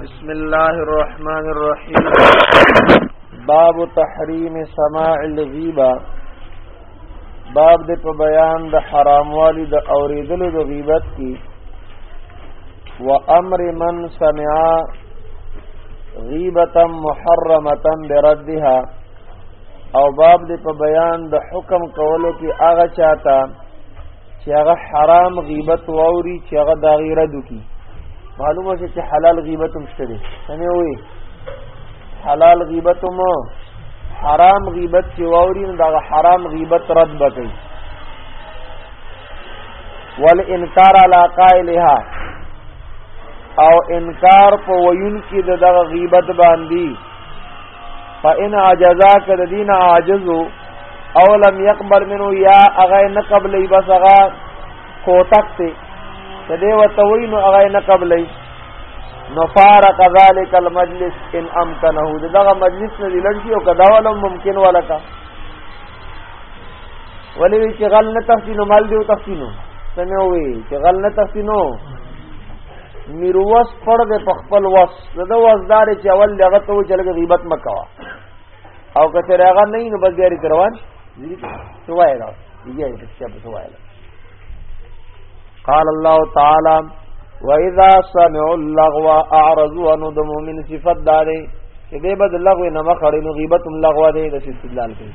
بسم الله الرحمن الرحيم باب تحريم سماع الغيبه باب د په بیان د حراموالي د اوریدلو د غیبت کی و امر من سمع غیبتا محرمتا بردها او باب دې په بیان د حکم کولو کې هغه چاته چې هغه حرام غیبت ووري چې هغه دا غیره دوکي معلومه شي چې حلال غیبت هم شته دي څنګه وي حلال غیبت هم حرام غیبت چې ووري نو دا حرام غیبت رد بکړي ول انکار علی قائلها او انکار په ویون کې د دغه غیبت باندې فإن عجزاك د دین عاجز او لم يقبل منه یا اغه نه قبلې بس اغه کوتک ته کدی وتوی نو اغه نه قبلې نو فارق ذلك المجلس ان امكنه دغه مجلس نه لړکی او کدا ولا ممکن ولا کا ولی چې غل نه تفصیل مال دی او تفصیل سمې وي چې غل نه تفصیل میروس پړ د خپل وس د وسدار چې اول دغه ته چلګ غیبت مکوا او کته راغه نه نو بس ګری روان دي سوای را یې د څه په سوای قال الله تعالی واذا سمعوا اللغو اعرضوا عن المؤمن صفات داري چې به بد لغو نه مخړې نو غیبت هم لغو دی د استدلال کوي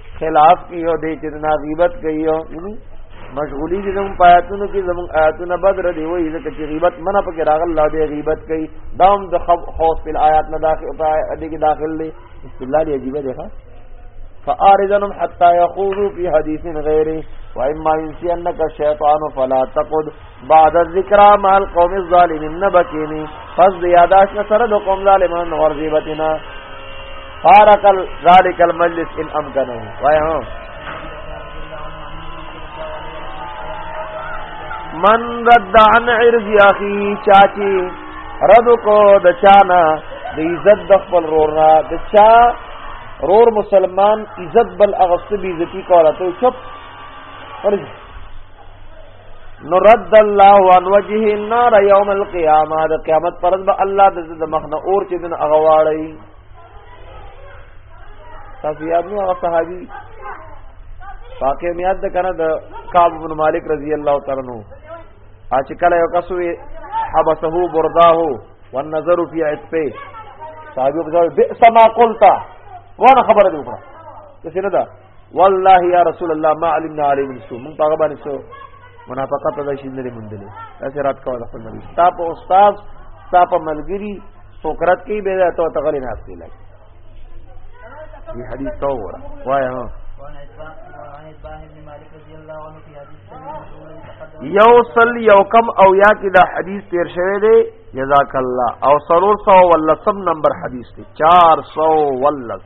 خلاف کیو دې چې نه غیبت کیو یعنی مشغولی دي زموږ پاتونو کې زموږ آیاتونه بدر دی وایي ځکه چې غیبت منه پکې راغل لا دې غیبت کوي دا هم د خوف په آیات نه داخل او دې کې داخل دی استدلال یې عجیب دی ها فارذنهم حتى يخوضوا في حديث غيره واما ينسينك الشيطان فلا تقد بعد الذکر مع القوم الظالمین نبکینی پس د یاداش نه سره د قوم ظالمان ورزیبتنا فارق ذلك المجلس ان امكنه وای هو من رد عن عرض اخي چاچی رد کو د چانا د عزت د خپل رور را د چا رور مسلمان عزت بل اغصبی عزتی کولا تو چپ ورځ نو رد الله عن وجه النار يوم القيامه د قیامت پرځ به الله د د مخنه اور چې دن اغواړی تاسو یاد نو هغه صحابي واقع میاد ده کنه د کعب بن مالک رضی الله تعالی عنہ اچ کله یو کس وی حبسه برداه والنظر فی عتبه صحابي په ځای به سما قلتا ونه خبره دی وکړه څه نه ده والله یا رسول الله ما علمنا علی من سو مونږ هغه باندې سو منافقت دا شي نه مندلې تاسو رات کوله خپل نبی تاسو په استاد تاسو په ملګری سوکرات کې به ته تغلی نه اصلي لګي دې حدیث تو وره وای ها یو سل یو کم او یا کی دا حدیث تیر شوه دی جزاک الله او سرور سو ولسم نمبر حدیث دی چار سو ولس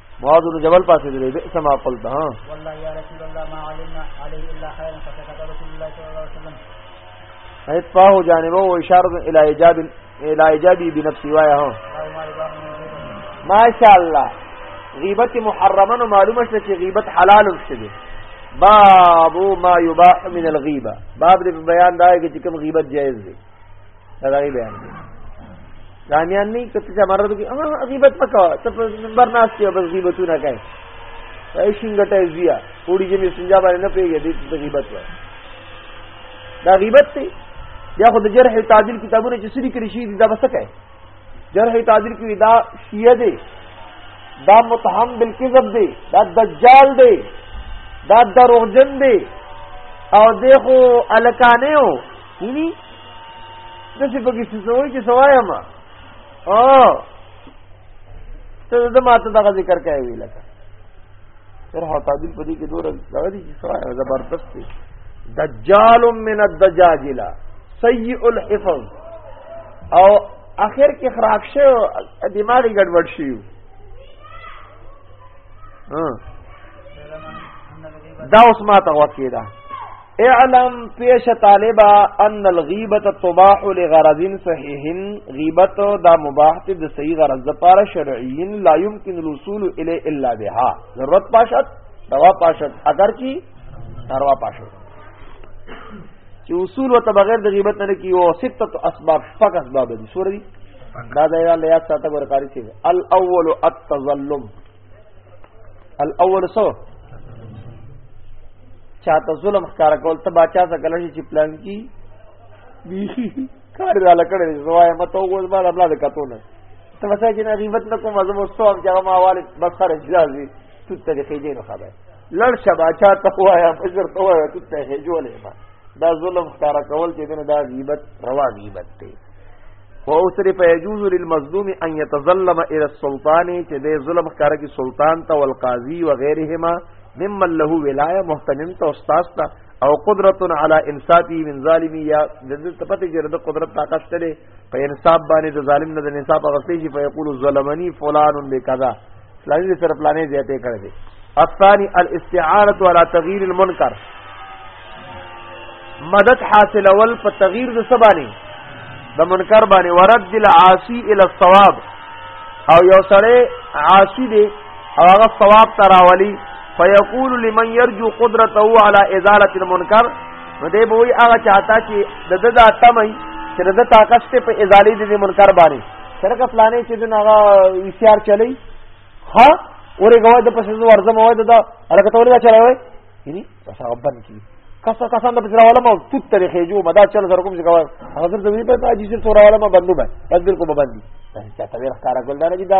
معاذ بن جبل پاسې دی بئس ما قلت ها والله يا رسول الله ما علمنا عليه الا خيرا فسكت رسول الله صلى الله عليه وسلم ایت پاو جانبه او اشاره الى اجاب الى اجابي بنفسي وایا ها ماشاء الله غیبت محرمه نو معلومه شوه چې غیبت حلال څه دی باب ما یباح من الغیبه باب دې بیان دا چې کوم غیبت جائز دی دا غي بیان دی ځانیان نه کته چې مراد کې اه غیبت پکا ته برناست یو بس غیبتونه کوي ای شینګټه زیا کوړي چې سنجا باندې نه پیږي دې ته غیبت وای دا غیبت دی بیا خو د جرح تعدیل کتابونه چې سړي کړی شي دا بس کوي جرح تعدیل کې دا شیعه دی دا متهم بالکذب دی دا دجال دی دا دروغجن دی او دیکھو الکانه یعنی داسې پکې څه وایي چې څه وایم ته د ما ته دغه ذکر کوي وی لکه سر هو تعدیل پدې کې دور دغه دي چې سوای زبردست دی دجال من الدجاجلا سیء الحفظ او اخر کې خراب شو دماغي ګډوډ شي ها دا اوس ما ته وکیدا اعلم پیش طالبا ان الغیبت تباح لغرض صحیح غیبت دا مباح ته د صحیح غرض لپاره شرعی لا يمكن الوصول الی الا بها ضرورت پاشت دوا پاشت اگر کی دوا پاشت چې اصول وته بغیر د غیبت نه کی او سته اسباب شپږ اسباب دي سورې دا دا یاد ساته ورکاری شي الاول التظلم الاول سو چاته ظلم ښکار کول ته باچا څه کله چې پلان کی بیخي کار را لکړې زوای مته وګور ما بلا د کتو نه ته وسه چې نه غیبت نه کوم زمو ستوم چې ما والد بس خرج جازي تو ته کې دې نه خبره لړ شبا چا ته وایا بشر ته وایا تو ته جوړې ما دا ظلم ښکار کول چې دنه دا غیبت روا غیبت دی خو سره په يجوز للمظلوم ان يتظلم الى السلطان چې د ظلم ښکار کې سلطان ته والقاضي وغيرهما ممن له ولايه محتمم ته استاد ته او قدرت على انصافي من ظالمي یا د دې تپته چې د قدرت طاقت ته په انصاف باندې د ظالم نه د انصاف غوښتي چې فيقول ظلمني فلان بكذا پلانې سره پلانې زیاتې کړې دي الثاني الاستعانه على تغيير المنكر مدد حاصل اول په تغییر د سبانی د منکر باندې ورد العاصی الى الصواب او یو سره عاصی دی او هغه ثواب تراولی فیقول لمن يرجو قدرته على ازاله المنکر نو دی به وی هغه چاته چې د ددا تمای چې د طاقت په ازاله د منکر باندې سرګه پلانې چې دنا وی سي ار چلی ها اورې غوا د پسې ورځم وای دا الګ ته ولې چلای وای یعنی بس هغه بند کی کسا کسا د پسې راولم او توت ترې خېجو مدا چل سره کوم څه کوي هغه زر زمي په اجي سره راولم بندو به بس بالکل بندي دا ته ورخاره ګل دا نه دي دا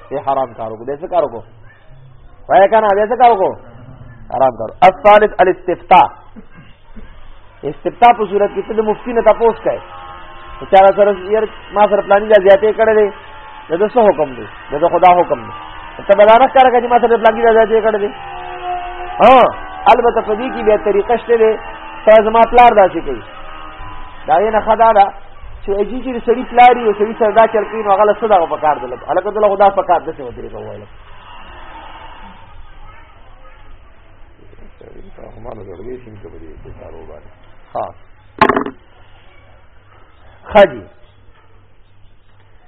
اے حرام کارو کو دیسے کارو کو وائے کہنا دیسے کارو کو حرام کارو الثالث الاستفتاء استفتاء په صورت کې ته مفتی نه تاسو کوي چې چا سره یې ما سره پلان دی زیاتې کړې دي دا څه حکم دی دا خدا حکم دی ته بلانه کار کوي ما سره پلان دی زیاتې کړې دي ها البته په دې کې به طریقه شته ده ته زما پلار داسې کوي دا یې نه خدا ده چې اجي چې سړی پلاری او سړی سردا چرکی نو غل صدا په کار دلک الکه دل خدا په کار دسه ودرې کوول رحمان زړګي سین ته بری په کارو باندې ها خاجی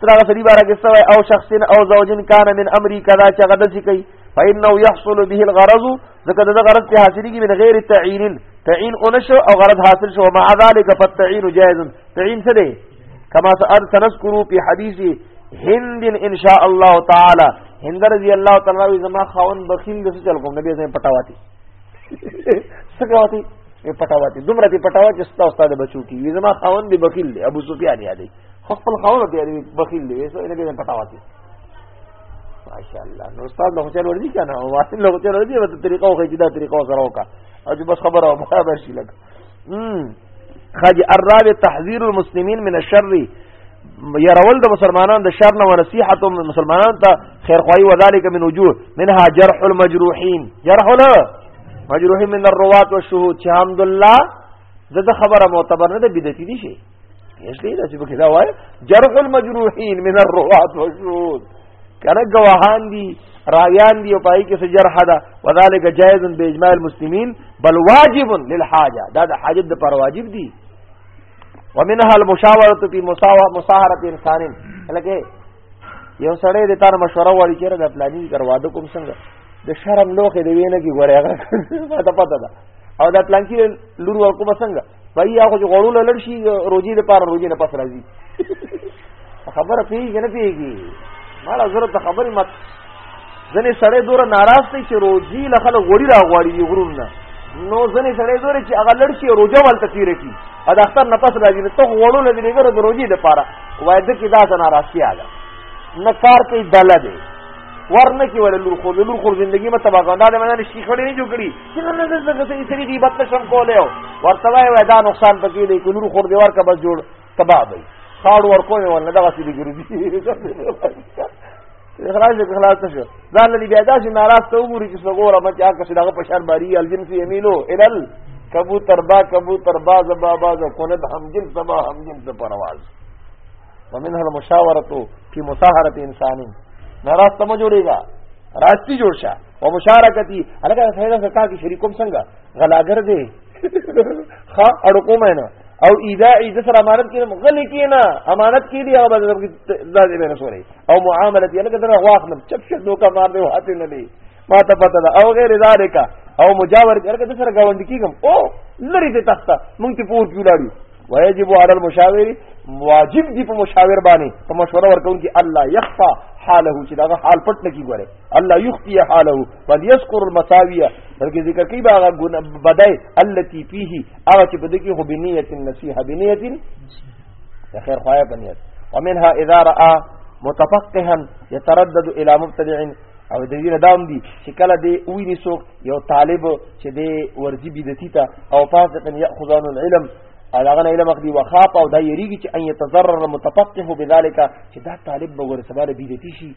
ترغه سړي بارا کې سوې او شخص او زوجن کان من امري کذا چې غدا شي کوي فانه يحصل به الغرض ځکه دا غرض ته حاصلېږي من غیر تعین تعین اونشو او غرض حاصل شو مع ذلك فالتعین جائز تعین څه دی کما سنذكر في حديث هند ان شاء الله تعالی هند رضی الله تعالی زما خاون بخیل د چل کوم نبی زما پټاواتی څنګه واتی پټاواتی دومره پټاوا چې استاد استاد بچو کی زما خاون دی بخیل ابو سفیان یادی خو خپل خاور دی دی بخیل دی سو نه به پتا وتی ماشاء الله نو استاد له چل ورځي کنه او واصل له چل ورځي په طریقه او خجدا طریقه سره وکا او بس خبره او برابر شي لګ خج الرابع تحذير المسلمين من الشر يرول د مسلمانان د شر نه ونصيحت مسلمانان ته خیر خوای و ذلک من وجوه منها جرح المجروحين جرح المجروحين من الروات والشهود الحمد لله زده خبره معتبر نه ده بدعتي دي شي نشته دا چې پکې دا وای جرح المجروحین من الروات والشهود کنه گواهان دي راویان دي او پای کې څه جرح ده وذالک جائز باجماع المسلمین بل واجب للحاجه دا د حاجت د پر واجب دي ومنها المشاوره فی مساواه مصاهره انسان لکه یو سړی د تار مشوره وړي چې د پلاني کروا د کوم څنګه د شرم لوخه دی وینه کی غوړی هغه پته پته ده او د پلان کې لور ورکو بسنګ بای هغه چې غړو لړ شي روزي د پاره روزي نه پس راځي خبره پیږي نه پیږي مالا زره ته خبرې مت ځنې سړی دوره ناراض دی چې روزي له خلک غوړي را غواړي دي غرور نه نو ځنې سړی دوره چې هغه لړ شي روزه ولته تیره کړي او د اختر نه پس راځي نو ته غوړو له دې ګره د روزي لپاره وای د کې دا څه ناراضي آله نه کار کوي دله دی ورنه کې ولې لور خو لور خو ژوندۍ مته باغ نه ده مننه شي خړې نه جوړ کړي چې نن دې څنګه سې سری دی بت شم کولې او ورته وای وای دا نقصان پکې دی کو نور خور دی ورکه بس جوړ تباہ دی خاړ ورکو نه ولنه دغه سې دی ګرځي اخراج دې خلاص شو دا لدی بیا دا چې ناراض ته وګوري چې څنګه مچ هغه څه دغه پشان باری الجن فی امیلو الل کبوتر با کبوتر با زبا با ز کونه هم جن سبا هم جن ز پرواز ومنها المشاوره فی مساهره انسان ناراض ته جوړیږي راستی جوړ شه او مشارکتی الګا سره ستا کی شریکوم څنګه غلاګر دی خا اړو کوم نه او اذا اذا سره امانت کې غلي کې نه امانت کې دی هغه د دې نه سوري او معاملت یې لکه دغه واخ نه چپ شد نو کا مار دی هاته نه دی ما ته پته ده او غیر ذالک او مجاور کې لکه د سره گاوند کېږم او لری ته تخته مونږ ته پور پیولاړي ويجب على المشاور واجب دی په مشاور باندې په مشوره ورکون کې الله يخفى حاله چې دا حال پټ نه کی ګوره الله يخفي حاله بل يذكر المساويه بلکې ذکر کوي باغه بدای التي فيه هغه چې بده کې هو بنيه النصيحه بنيه د خیر خوایه بنیت ومنها اذا را متفقها يتردد الى مبتدع او د دې ردام دي چې کله دی ویني څوک یو طالب چې دی ورځي بدتی ته او فاسق یاخذان العلم اغه علم اخلي وخاف او دا یریږي چې ان يتضرر متفقه بذلك چې دا طالب به ور سباله بدتی شي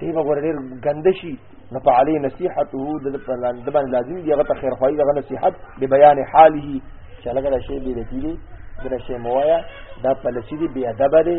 دی به ور ډیر ګند شي نو په علی نصيحته د د باندې لازم دی هغه ته خیر خوای دغه نصيحت به بیان حاله چې لګره شی بدتی دی دغه شی موایا دا پلسی دی بی ادب دی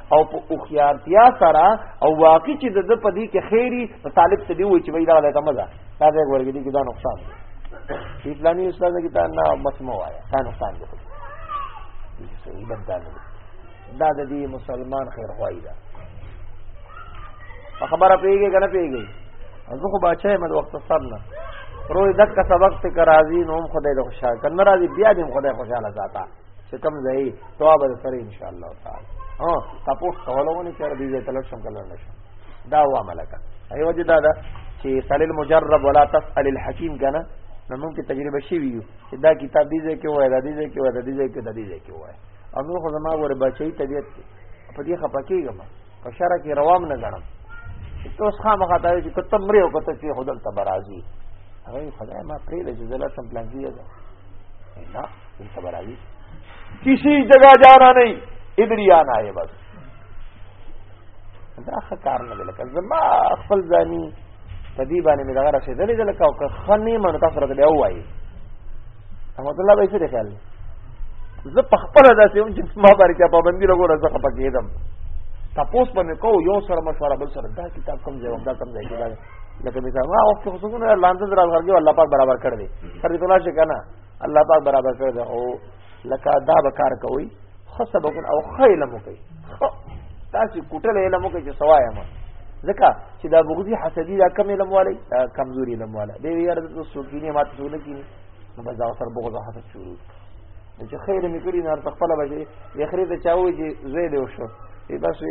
او په اوخيارتیا سره او واقع چې د په دې کې خیری په طالب ته دی و چې وای دا له تمزه دا دې ورګې دي کې دا نقصان دی اسلامي استاد کې تا نه مسمو وایا دا نقصان دی دا د دې مسلمان خیر خوای دا خبره پیږي کنه پیږي زه خو بچای مې وخت سر نه روز دک سبق ته کرازی نوم خدای د خوشاله کنه راځي بیا دې خدای خوشاله ذاته چې کوم ځای دعا به سره ان شاء الله تعالی ها تاسو کولونه چې دې ځای تلل شم کله نشم دا و عملکه ایو چې دا دا چې سال المجرب ولا تسال الحکیم کنه نو موږ کې تجربه شي ویو چې دا کتاب دې ځای کې وای دا دې ځای کې وای دا دې ځای کې دا دې ځای کې وای او نو خو زما ور بچی طبیعت په دې خپکیږم په شرع کې روام نه غنم چې تاسو خامخا ته چې کته مرې او کته چې خدل ته برازي هغه خدای ما پرې له زړه سم پلان دی نه ان ته برازي کسی جگہ جانا نہیں ادھر ہی آنا ہے بس دا ښه کار نه دی لکه زما خپل ځاني په دې باندې مې دغه رسېدلې ده لکه او که ښه نه منو تاسو راته بیا ووایي رحمت الله به څه خیال زه په خپل داسې هم چې ما باندې چا پابندي لګوره زه خپه کېدم تپوس باندې کو یو سره مشوره بل سره دا کتاب کم ځای دا کم ځای کېدای لکه مثال ما وخت خو څنګه لاندې درا ورګي الله پاک برابر کړ دې سر دې تلاش کنه الله پاک برابر کړ دې او لکه دا به کار کوي خصه به او خیل مو کوي تاسو کوټل علم مو کوي چې سوایا ما ځکه چې دا بغضی حسدی دا کم علم والی دا کمزوري علم والا دی یار د سوکینه ماته سونه کینی نو بس دا سر بغض حسد شروع چې خیر مې کړی نار تخپل بچي یې خرید چاوي چې زوی دی وشو بس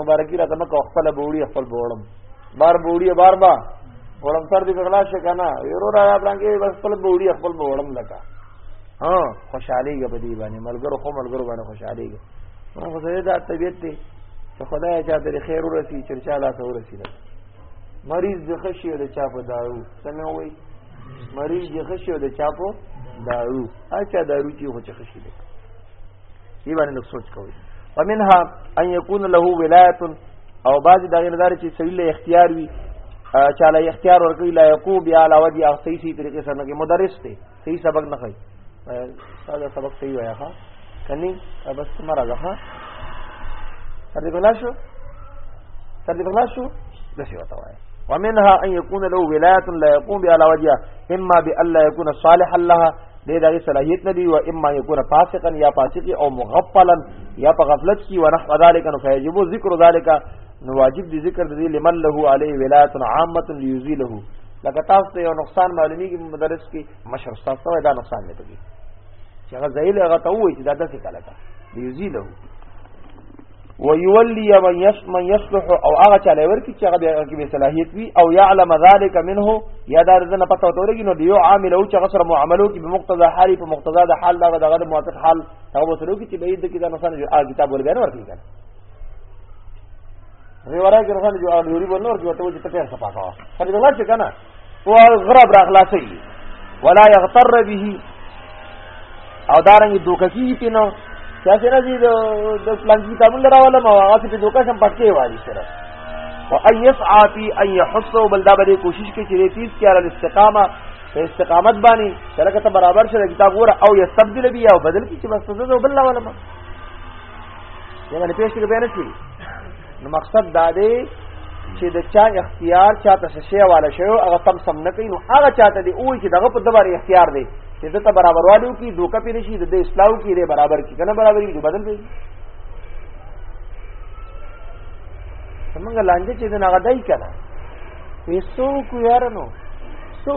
مبارکي راته مکه خپل بوړي خپل بوړم بار بوړي بار با وړم سر دې بغلا شي کنه یورو را بلانګي بس خپل بوړي خپل بوړم لکا ها خوشاليږي په دې باندې ملګرو خو ملګرو باندې خوشاليږي نو خو زه دا طبيعت ته چې خدای چا دې خیر ورسي چرچا لا ته ورسي مریض د خشي د چا په دارو سمه وي مریض د خشي د چا په دارو اچھا دارو چې هو چې خشي دی دی باندې لږ سوچ کوي ومنها ان يكون له ولايه او بعض دغه لدار چې سویل اختیار وي چاله اختیار ورکوي لا یقو بیا لا ودی او صحیح صحیح طریقې سره کې مدرس ته صحیح سبق نه کوي دا سبق صحیح وایي ها کني بس مرا ده ها تر دې بلا شو تر دې بلا شو د څه وتا وایي ومنها ان يكون له ولايه لا يقوم بها لا وجه اما بان لا يكون صالحا لها دې دغه صلاحیت نه دی و اما یکون فاسقا یا فاسق او مغفلا یا په غفلت کې ونحو ذالک نو فیجب ذکر ذالک نو واجب دی ذکر دی لمن له علی ولایت عامه لیزیله لکه تاسو ته یو نقصان معلومی کې مدرس کې مشر تاسو ته دا نقصان نه پکې چې هغه زایل هغه ته وایي چې دا داسې کله تا لیزیله ويولي من يس من يصلح او هغه چاله ورکی چې هغه کې به صلاحيت وي او يعلم ذلك منه یا دا رزنه پته وتورږي نو دیو عامل او چې هغه سره معاملو کې په مقتضا حالي په مقتضا د حال دغه دغه موافق حال هغه وسلو کې چې به دې کې دا نسانه جو هغه کتاب ور بیان ورکی کنه ریورا کې نسانه جو هغه لوري ورنور جو ته چې ته څه پاتاوه فرض الله چې کنه او غرب راغلاسی ولا یغتر به او دارنګ دوککی پینو چې سره دې د پلان کتاب لراوله ما هغه په دوکه شم پټکې والی سره او ايس عاطي اي حسو بل دا به کوشش کوي چې تیز کې علي استقامه په استقامت باندې چې لکه ته برابر شې کتاب ور او يستبدل بیا او بدل کی چې بس ته زو بل لا ولا یې باندې پیش کړی بیان شي نو مقصد دا دی چې د چا اختیار چاته شې والا شوی هغه تم سم نه کوي نو هغه چاته دی وای چې دغه په دبر اختیار دی چې د ته برابر والو کی دوکه پیر شي د اسلام کی دی برابر کی کنه برابر کی بدل دی څنګه لاندې چې دا هغه دای کنه وې سو کو یارنو سو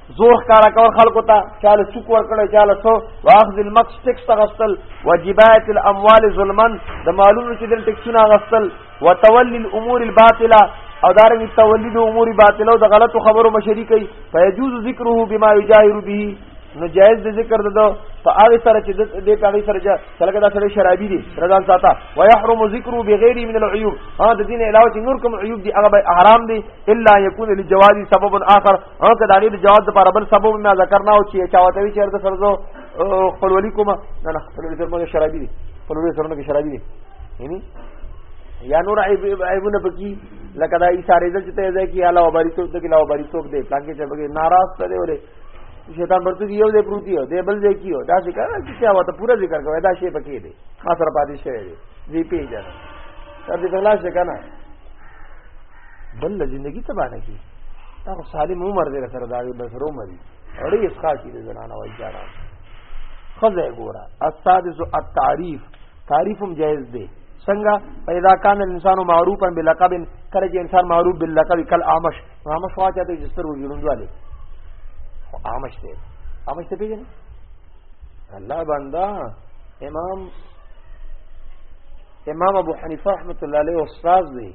زور ښکارا کول خلکو ته چاله چوک ورکړی چاله سو واخذ المکس ټیکس غسل وجبایت الاموال ظلما د مالونو چې دل ټیکسونه غسل وتولی الامور الباطله او دارنګ تولید امور باطله او د غلطو خبرو مشری کوي فیجوز ذکره بما یجاهر به نو جائز د ذکر ددو په هغه سره چې د دې په هغه سره چې لکه دا سره شرابي دي رضان ساته و يحرم ذکر بغیر من العيوب ها د دین علاوه چې نور کوم عيوب دي هغه به حرام دي الا يكون للجواز سبب اخر او که داغي د جواب لپاره بل سبب ما ذکر نه او چې چا وته وی چیرته سره زو خپلولي کوم نه نه خپلولي سره موږ شرابي دي خپلولي سره موږ شرابي دي یعنی یا نور عیب عیبونه پکې لکه دا ای ساره ځل چې ته ځای کې علاوه بری څوک دغه علاوه بری څوک دی پلان کې چې بګي ناراض سره ولې شیطان ورته یو دې پروتي یو دې بل دې کیو دا څه کار چې چا وته پورا ذکر کوي دا شی پکې دی خاص را پاتې شوی دی دې پیژنه تر دې خلاص کنه بل زندگی تبا نه کی دا سالم عمر دې سره دا بس رو مری اړې اسخا کی دې زنانه وای جارا خزه ګورا السادس التعریف تعریفم جائز دی څنګه پیدا کان الانسان معروفا بلقب کله چې انسان معروف بلقب کل عامش عامش واچا ته جستر وګړوند والے عامش دی عامش ته پیژنې الله بندا امام امام ابو حنیفه رحمت الله علیه استاد دی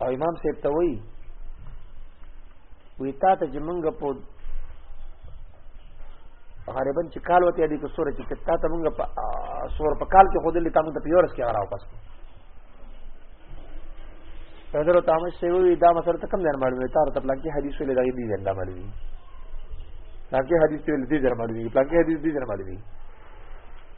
او امام صاحب ته وی وی تا ته چې مونږ په غریبن چې کال وته دي په سورې کې تا ته مونږ په سور په کال کې خودلې تا مونږ ته پیورس کې راو پس حضرت تامش سے وی دا مسله ته کم ځان معلومه تا ته پلان کې حدیث ولې دا دې ځان معلومه پلان کې حدیث ولې دې ځان معلومه پلان کې حدیث دې ځان معلومه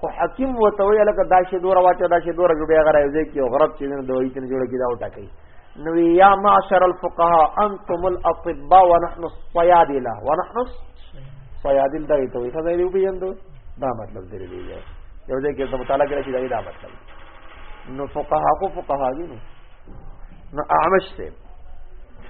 خو حکیم وته وی لکه دا شی دوره واچو دا شی دوره جوړه غره یو ځکه یو غرب چې نه دوی تن جوړه کیدا وټا کوي نو یا معاشر الفقهاء انتم الاطباء ونحن الصيادله ونحن الصيادل دا ته وی خدای دې پیژندو دا مطلب دې دی یو ځکه ته مطالعه کړی چې دا مطلب نو فقها کو فقها دي نو اعمش ته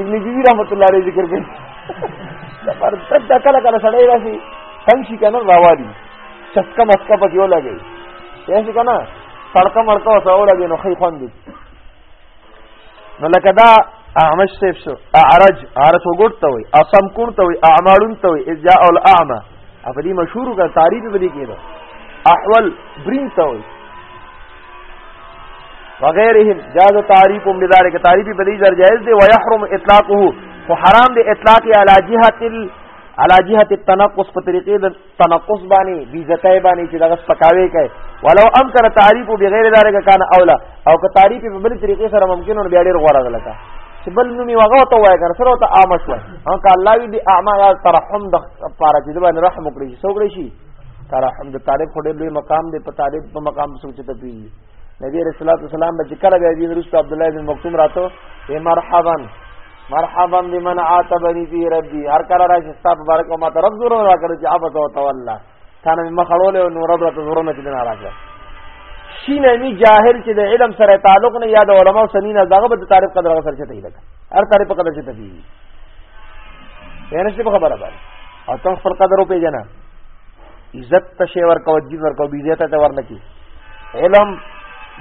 ابن جزی رحمت الله علیه ذکر کوي پر تد کله کله سړی راشي تنگ شي کنه راوالي چسکه مسکه پکې ولګي یاسي کنه سړکه مړکه وسه ولګي نو خې خوند نو لکه دا اعمش سیف شو اعرج اعرج وګړته وي اصم کړته وي اعمالون ته وي اذ جاء الاعمى افدی مشهور کا تعریف به دي کېده احول برین ته وي وغيرهم جاز تعريف بذلك تعريف بدی در جائز دی ويحرم اطلاقه خو حرام دی اطلاق علی جهه ال علی جهه التنقص په طریقې د تنقص باندې بیزتای باندې چې دغه سپکاوي کوي ولو امکان تعریف بغیر ذلک کان اولا او که تعریف په بل طریقې سره ممکن ور بیا ډیر غوړه غلطه چې بل نومي وغه ته وای کنه سره ته عام شوه هغه الله دې اعمال ترحم د پاره چې د رحم وکړي څوګړي شي تر حمد طالب خو ډېر لوی مقام دی په طالب په مقام څوک چې ته پیږي نبی رسول الله سلام به کله بیا دین رسول عبد الله بن مکتوم راتو اے مرحبا مرحبا بمن عاتبني في ربي هر کله راځي ستاسو مبارک او ما طرف زور را کړی چې عبد او تولا ثانه مخړول او نور رب ته زور نه دین راځي شینه می جاهل چې د علم سره تعلق نه یاد علماء سنین دغه به تعریف قدر غسر چته لګا هر تاره په قدر چې تفي پرشته په خبره باندې او تاسو خپل قدر او پیژنه عزت ته شی ورکو دین ورکو بی عزت ته ورنکی علم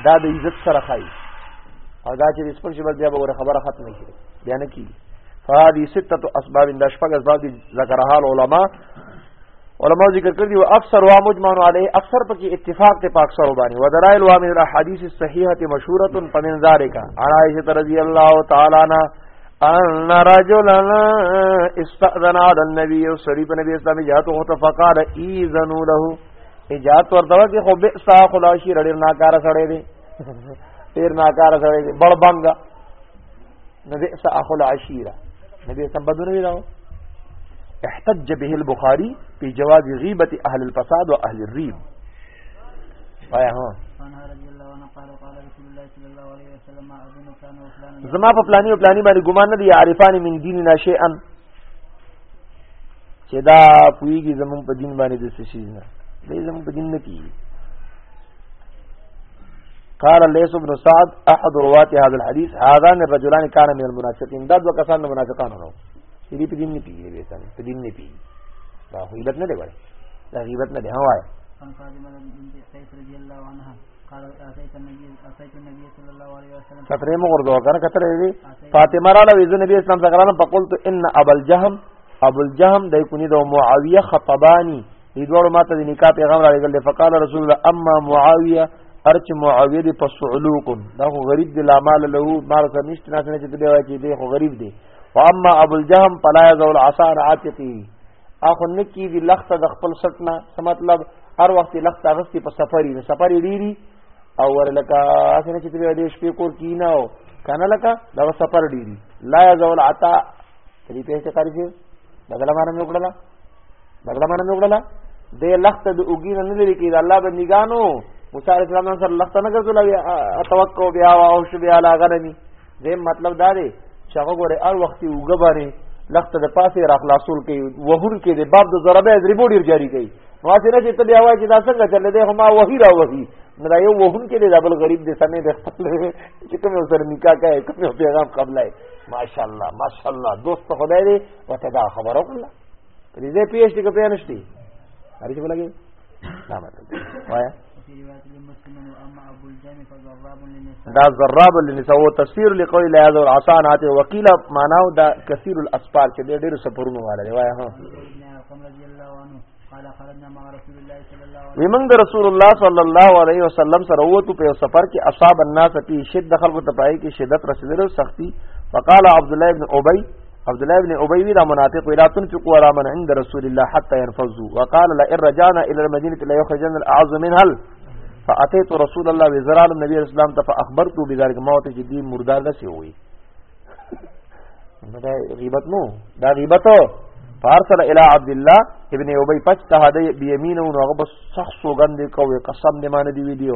دا د عزت سره خای او دا چې رسپون شي بیا به خبره ختم شي بیا نه کی فهذه سته اسباب د شپږ اسباب ذکرها العلماء علماء ذکر کړی او اکثر وا مجمع علیه اکثر پکې اتفاق ته پاک سره باندې و دلائل وامن الاحاديث الصحيحه مشهوره فمن ذلك عائشه رضی الله تعالی عنها ان رجلا استاذن على النبي صلى الله عليه وسلم جاءته فقال اذن له اجازه ورته کې خو به سا خلاصي رړ ناکاره سړې دي پیر ناکاره سړې دي بڑ بنګا نو بئس اخو العشيره نبی سم بدونه ویلو احتج به البخاری په جواز غیبت اهل الفساد و اهل الريب آیا هو زما په پلاني او پلاني باندې ګمان نه دی عارفان من دیننا شیئا چې دا پویږي زمون په دین باندې د سشیز نه دې زمون په دین نه پیږي قال ليس بن سعد احد رواه هذا الحديث هذان الرجلان كان من المنافقين دا دوه کسان د منافقانو نو دې په دین نه پیږي به سم په دین نه پیږي دا خو علت نه دی وای دا غیبت نه دی هواي کترې مو ورته وکړه کترې دي فاطمه را لوي د نبی اسلام څنګه راغله فقلت ان ابل جهم ابل جهم د کونی د معاویه خطبانی دې دوړو ماته د نکاح پیغام را لګل فقال رسول الله اما معاویه ارچ معاویه دې پسعلوکم دا خو غریب دی لا مال له مال سره نشته نه چې دې وایي چې دې خو غریب دی واما ابل جهم فلا یذول عصا عاتقی اخو نه کیږي لخته د خپل سټ نه څه مطلب هر وخت لخته غستی په سفري نه سفري ډیری او ورلکه اسنه چې دې ډېر شپې کور کینا او کنه لکه دا سفر ډیری لا یزول عطا دې په څه کاری شي بدل مانه مې وکړه بدل مانه مې وکړه دې لخته د اوګین نه لري کې د الله بندګانو موسی علیہ السلام سره لخته نه ګرځول او توقع بیا او شبیا لا غنمی دې مطلب دا دی چې هغه ګوره هر وخت اوګه باندې لخت د پاسه را خلاصول کوي وهون کې د باب د ضربه درې بوډي جاری کوي نو چې نه چې ته بیا وایي چې دا څنګه چل دی هما وਹੀ را وਹੀ نه یو وهون کې د ډبل غریب د سمې د خپل چې کوم سره نکاح کوي کوم پیغام قبلای ماشاءالله ماشاءالله دوست خدای دې وته دا خبرو کړل دې پیښ دې کې پیښ نشتی هرڅه بلګي دا مطلب وایا دا ضراب للنساء او تفسیر لقول لا یذو العصا نات وکیل معناو دا کثیر الاسفار چې ډېر سفرونه واله دی وای ها ومن د رسول الله صلی الله علیه وسلم سره وته په سفر کې اصحاب الناس په شدت خلق ته پای کې شدت رسیدلو سختی فقال عبد الله ابن ابي عبد الله ابن ابي وی دا منافق وی لا تنفقوا على من عند رسول الله حتى ينفذوا وقال لا ان رجعنا الى المدينه لا يخرجن الاعز منها هل فاتيت رسول الله وزرال النبي صلى الله عليه وسلم فاخبرته بذلك موت جدي مردار دسی وی دا غیبت نو دا غیبت فارسل الى عبد الله ابن ابي فاجتهد بيمينه وغبص شخص وغند کو قسم دې مان دی ویډیو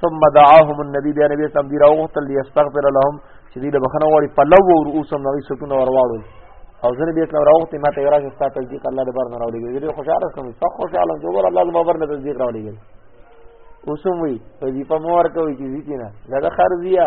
ثم دعاهم النبي بیا نبی سم دی راو تل یستغفر لهم چې دی له بخنه وړي په لو رؤوسهم نو سکون ورواړو او زه به کوم راو ته ماته راځي ستاسو تصدیق الله د بار نه راوړي ګل خوشاله کوم ته خوشاله جو ور الله ما بر نه تصدیق راوړي ګل اوسم وی وظیفه مور کوي چې ځی نه دا خرزیه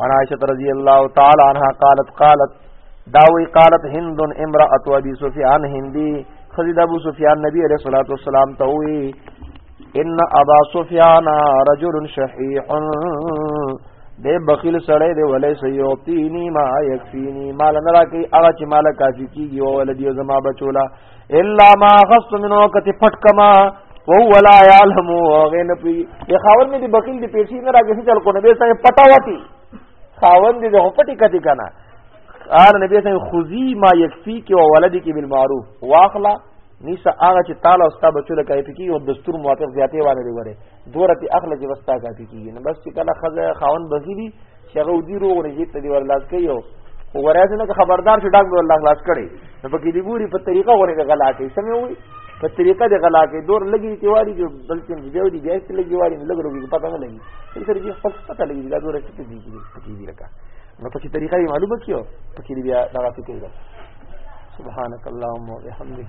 وانا عائشہ رضی اللہ تعالی عنہ قالت قالت داوی قالت هند امراه ابي سفيان هندي خزيد ابو سفيان نبی عليه الصلاه والسلام ته وی ان ابا سفيان رجل شحيح دې بخیل سړی دی ولې سيوتيني ما يكفيني مال نه راکې هغه چې مال کافي کیږي او ولدي زما بچولا الا ما غصت من وقت پټکما وهو لا يعلم وغين پی دی خاون می دی بخیل دی پیسې نه راګسی چل کو نبی سره پټا وتی خاون دی د پټی کتی کنه قال نبی سره خذی ما یکفی کی او ولدی کی بالمعروف واخلا نیسا هغه چې تعالی او ستا بچو له کوي پکې او دستور موافق زیاتې وانه دی وره دورته اخلاق وستا کوي کیږي نو بس چې کله خزه خاون بخیلی چې هغه ودی روغ نه جیت دی ورلاس کوي او ورځ نه خبردار شو ډاکټر الله خلاص کړي نو پکې دی ګوري په طریقه غوړي د غلا کوي سمې وي په طریقه د غلا کوي دور لګي چې واري چې بلکې دی دی بیا چې لګي واري لګ لګي پته نه لګي تل تر دې خپل پته لګي دا دور څه دي چې پکې دی لکه نو پکې طریقه یې معلومه کیو پکې بیا دا راته کوي سبحانك اللهم وبحمدك